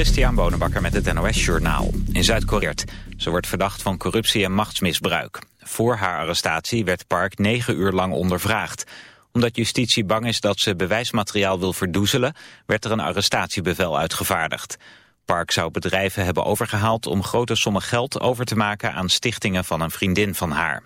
Christian Bonenbakker met het NOS Journaal. In Zuid-Korea. Ze wordt verdacht van corruptie en machtsmisbruik. Voor haar arrestatie werd Park negen uur lang ondervraagd. Omdat justitie bang is dat ze bewijsmateriaal wil verdoezelen... werd er een arrestatiebevel uitgevaardigd. Park zou bedrijven hebben overgehaald om grote sommen geld over te maken... aan stichtingen van een vriendin van haar.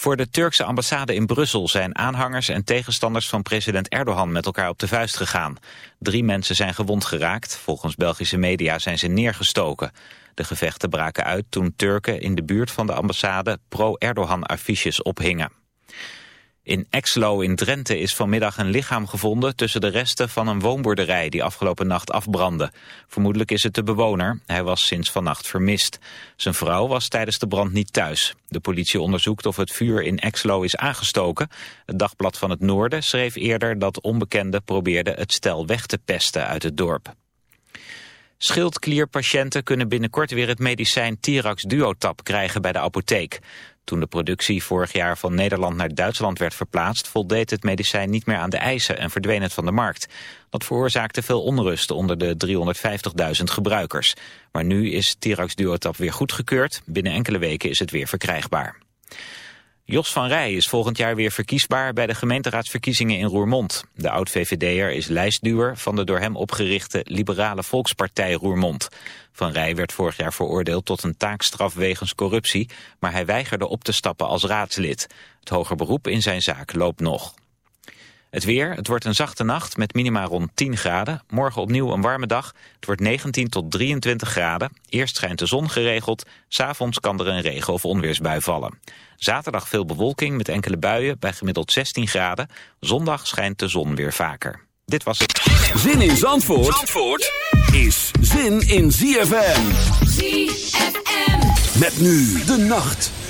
Voor de Turkse ambassade in Brussel zijn aanhangers en tegenstanders van president Erdogan met elkaar op de vuist gegaan. Drie mensen zijn gewond geraakt. Volgens Belgische media zijn ze neergestoken. De gevechten braken uit toen Turken in de buurt van de ambassade pro-Erdogan affiches ophingen. In Exlo in Drenthe is vanmiddag een lichaam gevonden tussen de resten van een woonboerderij die afgelopen nacht afbrandde. Vermoedelijk is het de bewoner. Hij was sinds vannacht vermist. Zijn vrouw was tijdens de brand niet thuis. De politie onderzoekt of het vuur in Exlo is aangestoken. Het Dagblad van het Noorden schreef eerder dat onbekenden probeerden het stel weg te pesten uit het dorp. Schildklierpatiënten kunnen binnenkort weer het medicijn Tirax Duotap krijgen bij de apotheek. Toen de productie vorig jaar van Nederland naar Duitsland werd verplaatst... voldeed het medicijn niet meer aan de eisen en verdween het van de markt. Dat veroorzaakte veel onrust onder de 350.000 gebruikers. Maar nu is Tirax Duotap weer goedgekeurd. Binnen enkele weken is het weer verkrijgbaar. Jos van Rij is volgend jaar weer verkiesbaar bij de gemeenteraadsverkiezingen in Roermond. De oud-VVD'er is lijstduwer van de door hem opgerichte Liberale Volkspartij Roermond. Van Rij werd vorig jaar veroordeeld tot een taakstraf wegens corruptie, maar hij weigerde op te stappen als raadslid. Het hoger beroep in zijn zaak loopt nog. Het weer, het wordt een zachte nacht met minima rond 10 graden. Morgen opnieuw een warme dag. Het wordt 19 tot 23 graden. Eerst schijnt de zon geregeld. S'avonds kan er een regen- of onweersbui vallen. Zaterdag veel bewolking met enkele buien bij gemiddeld 16 graden. Zondag schijnt de zon weer vaker. Dit was het. Zin in Zandvoort, Zandvoort is zin in ZFM. ZFM. Met nu de nacht.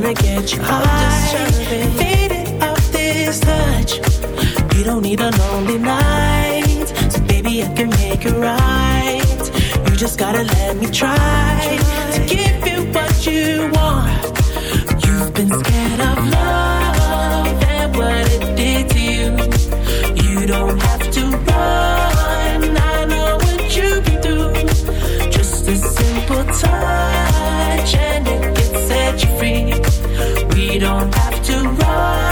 trying to get you high, faded off this touch. You don't need a lonely night, so baby, I can make it right. You just gotta let me try to give you what you want. You've been scared of love and what it did to you. You don't have to run. Don't have to rush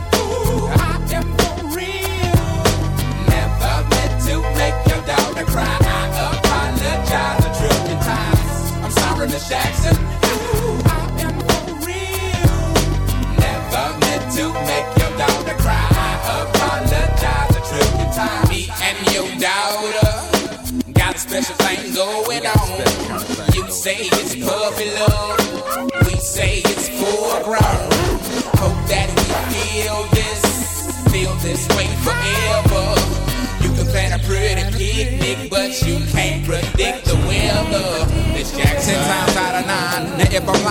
Apologize a trillion times. I'm sorry, Miss Jackson. con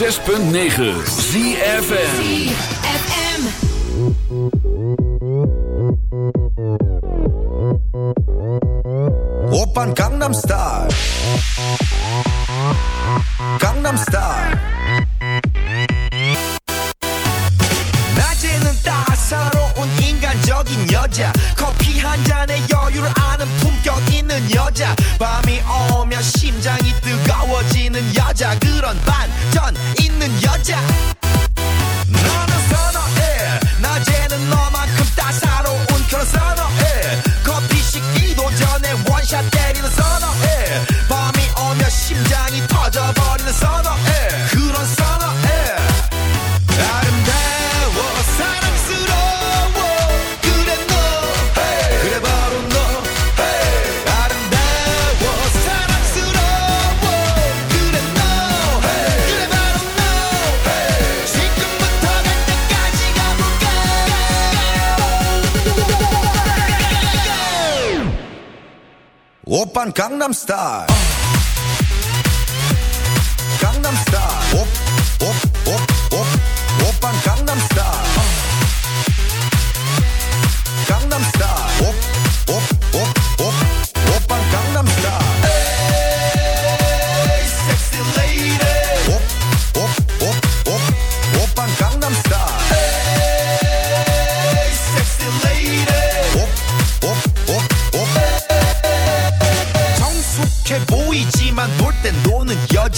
106.9 ZFN Gangnam Style. Gangnam Style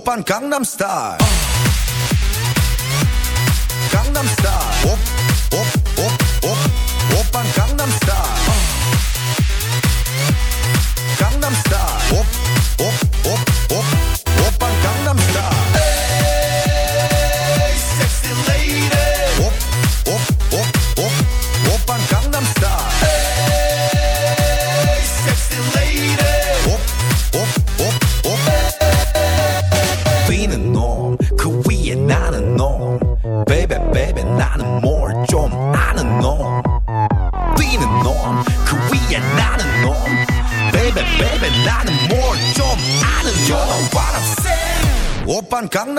op Gangnam Style. Gangnam Style.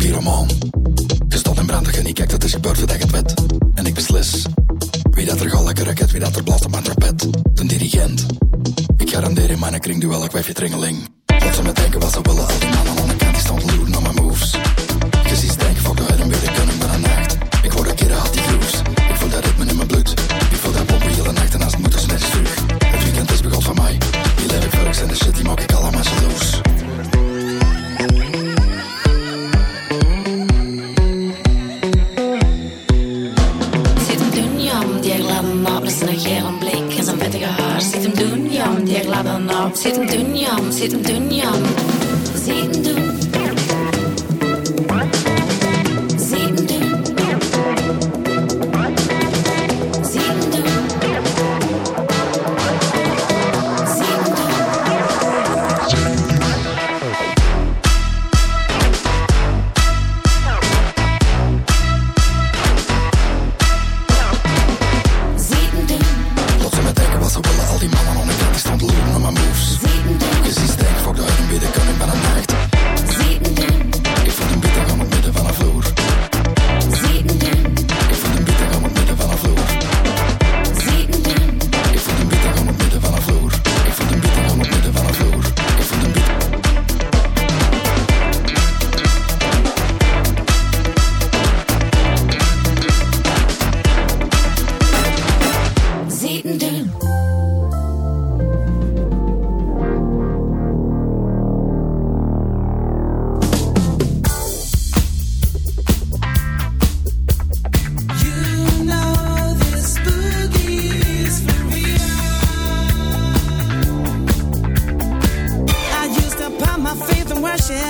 pyromaan. Gestond en brandig en ik kijk dat is gebeurd voordat het wet. En ik beslis. Wie dat er gaat lekker raket, wie dat er blaast op mijn trapet. De dirigent. Ik garandeer in mijn kring duel, ik wijf je tringeling. Wat ze me denken wat ze willen sitting through rushing